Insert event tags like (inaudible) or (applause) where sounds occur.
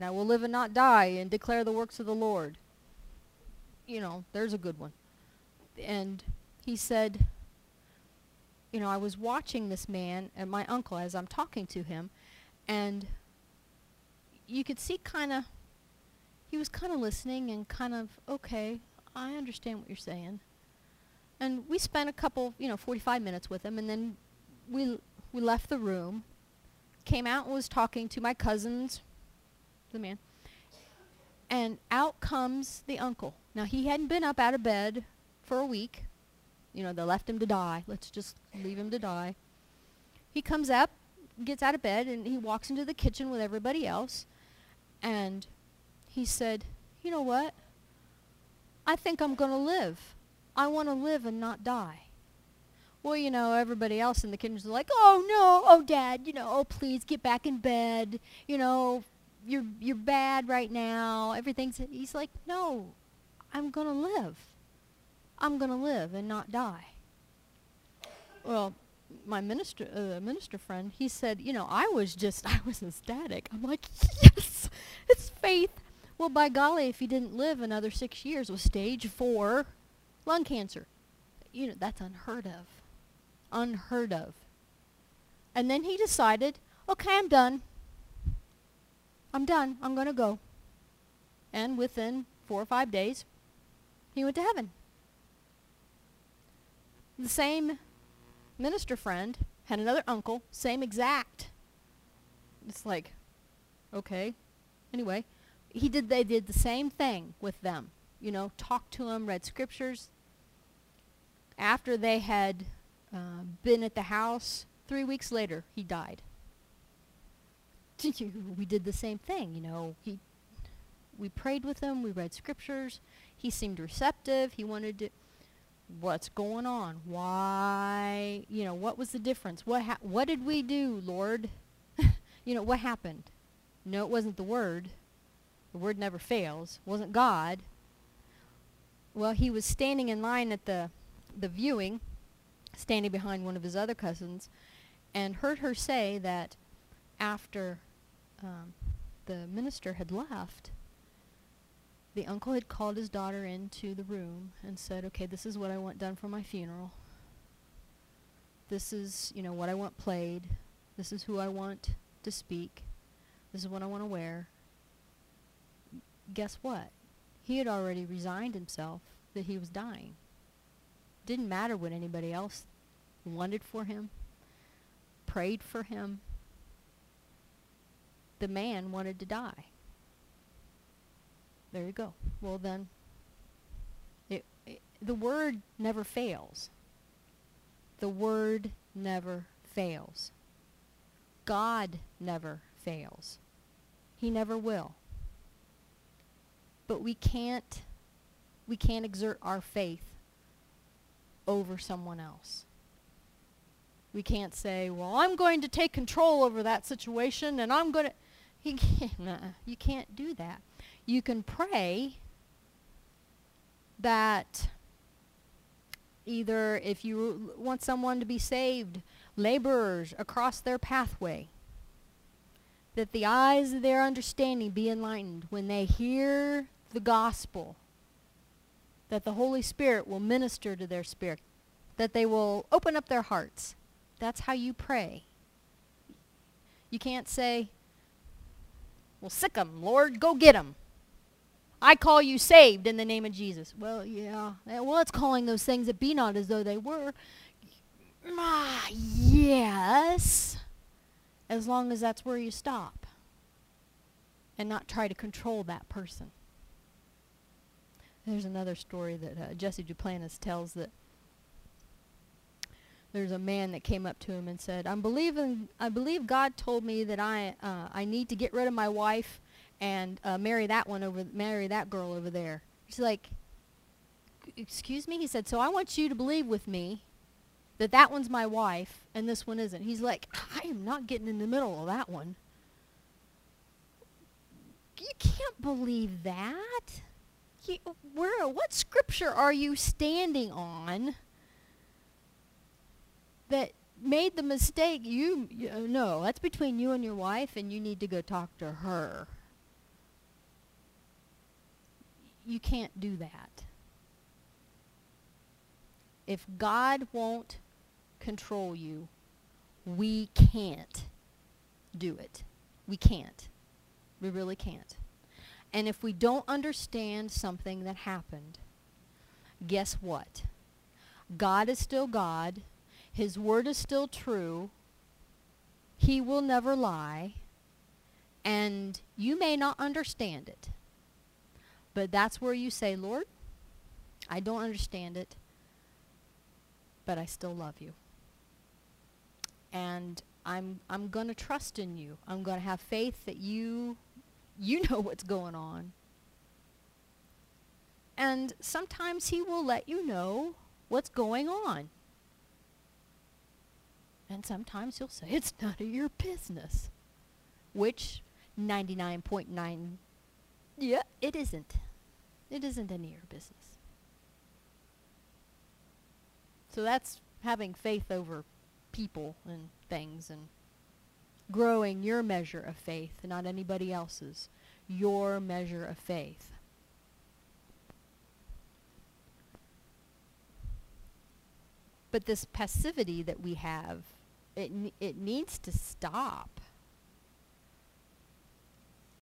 I will live and not die and declare the works of the Lord. You know, there's a good one. And he said, you know, I was watching this man and my uncle as I'm talking to him, and you could see kind of, he was kind of listening and kind of, okay, I understand what you're saying. And we spent a couple, you know, 45 minutes with him, and then we, we left the room, came out and was talking to my cousins, the man, and out comes the uncle. Now, he hadn't been up out of bed for a week. You know, they left him to die. Let's just leave him to die. He comes up, gets out of bed, and he walks into the kitchen with everybody else. And he said, You know what? I think I'm going to live. I want to live and not die. Well, you know, everybody else in the kitchen is like, "Oh no, oh dad, you know, oh please get back in bed. You know, you're you're bad right now. Everything's." He's like, "No, I'm gonna live. I'm gonna live and not die." Well, my minister, uh, minister friend, he said, "You know, I was just, (laughs) I was ecstatic. I'm like, yes, it's faith." Well, by golly, if he didn't live another six years with stage four lung cancer, you know, that's unheard of unheard of. And then he decided, okay, I'm done. I'm done. I'm going to go. And within four or five days, he went to heaven. The same minister friend had another uncle, same exact. It's like, okay. Anyway, he did. They did the same thing with them. You know, talked to them, read scriptures. After they had uh, been at the house. Three weeks later, he died. (laughs) we did the same thing, you know. He, we prayed with him. We read scriptures. He seemed receptive. He wanted to. What's going on? Why? You know, what was the difference? What ha- What did we do, Lord? (laughs) you know, what happened? No, it wasn't the Word. The Word never fails. It wasn't God. Well, he was standing in line at the the viewing standing behind one of his other cousins, and heard her say that after um, the minister had left, the uncle had called his daughter into the room and said, okay, this is what I want done for my funeral. This is, you know, what I want played. This is who I want to speak. This is what I want to wear. Guess what? He had already resigned himself that he was dying didn't matter what anybody else wanted for him, prayed for him. The man wanted to die. There you go. Well then, it, it, the word never fails. The word never fails. God never fails. He never will. But we can't we can't exert our faith over someone else. We can't say, well, I'm going to take control over that situation and I'm going to... You can't, (laughs) you can't do that. You can pray that either if you want someone to be saved, laborers across their pathway, that the eyes of their understanding be enlightened when they hear the gospel that the Holy Spirit will minister to their spirit, that they will open up their hearts. That's how you pray. You can't say, well, sick 'em, Lord, go get 'em. I call you saved in the name of Jesus. Well, yeah. Well, it's calling those things that be not as though they were. Ah, yes. As long as that's where you stop and not try to control that person. There's another story that uh, Jesse Duplantis tells that there's a man that came up to him and said, "I'm believing. I believe God told me that I uh, I need to get rid of my wife and uh, marry that one over, marry that girl over there." He's like, "Excuse me?" He said, "So I want you to believe with me that that one's my wife and this one isn't." He's like, "I am not getting in the middle of that one." You can't believe that you, where, what scripture are you standing on made the mistake? You, you no, that's between you and your wife, and you need to go talk to her. you can't do that. If God won't control you, we can't do it. We can't. We really can't. And if we don't understand something that happened, guess what? God is still God. His word is still true. He will never lie. And you may not understand it. But that's where you say, Lord, I don't understand it, but I still love you. And I'm I'm going to trust in you. I'm going to have faith that you you (laughs) know what's going on. And sometimes he will let you know what's going on. And sometimes he'll say it's none of your business. Which 99.9 yeah, it isn't. It isn't any of your business. So that's having faith over people and things and growing your measure of faith, not anybody else's. Your measure of faith. But this passivity that we have, it, it needs to stop.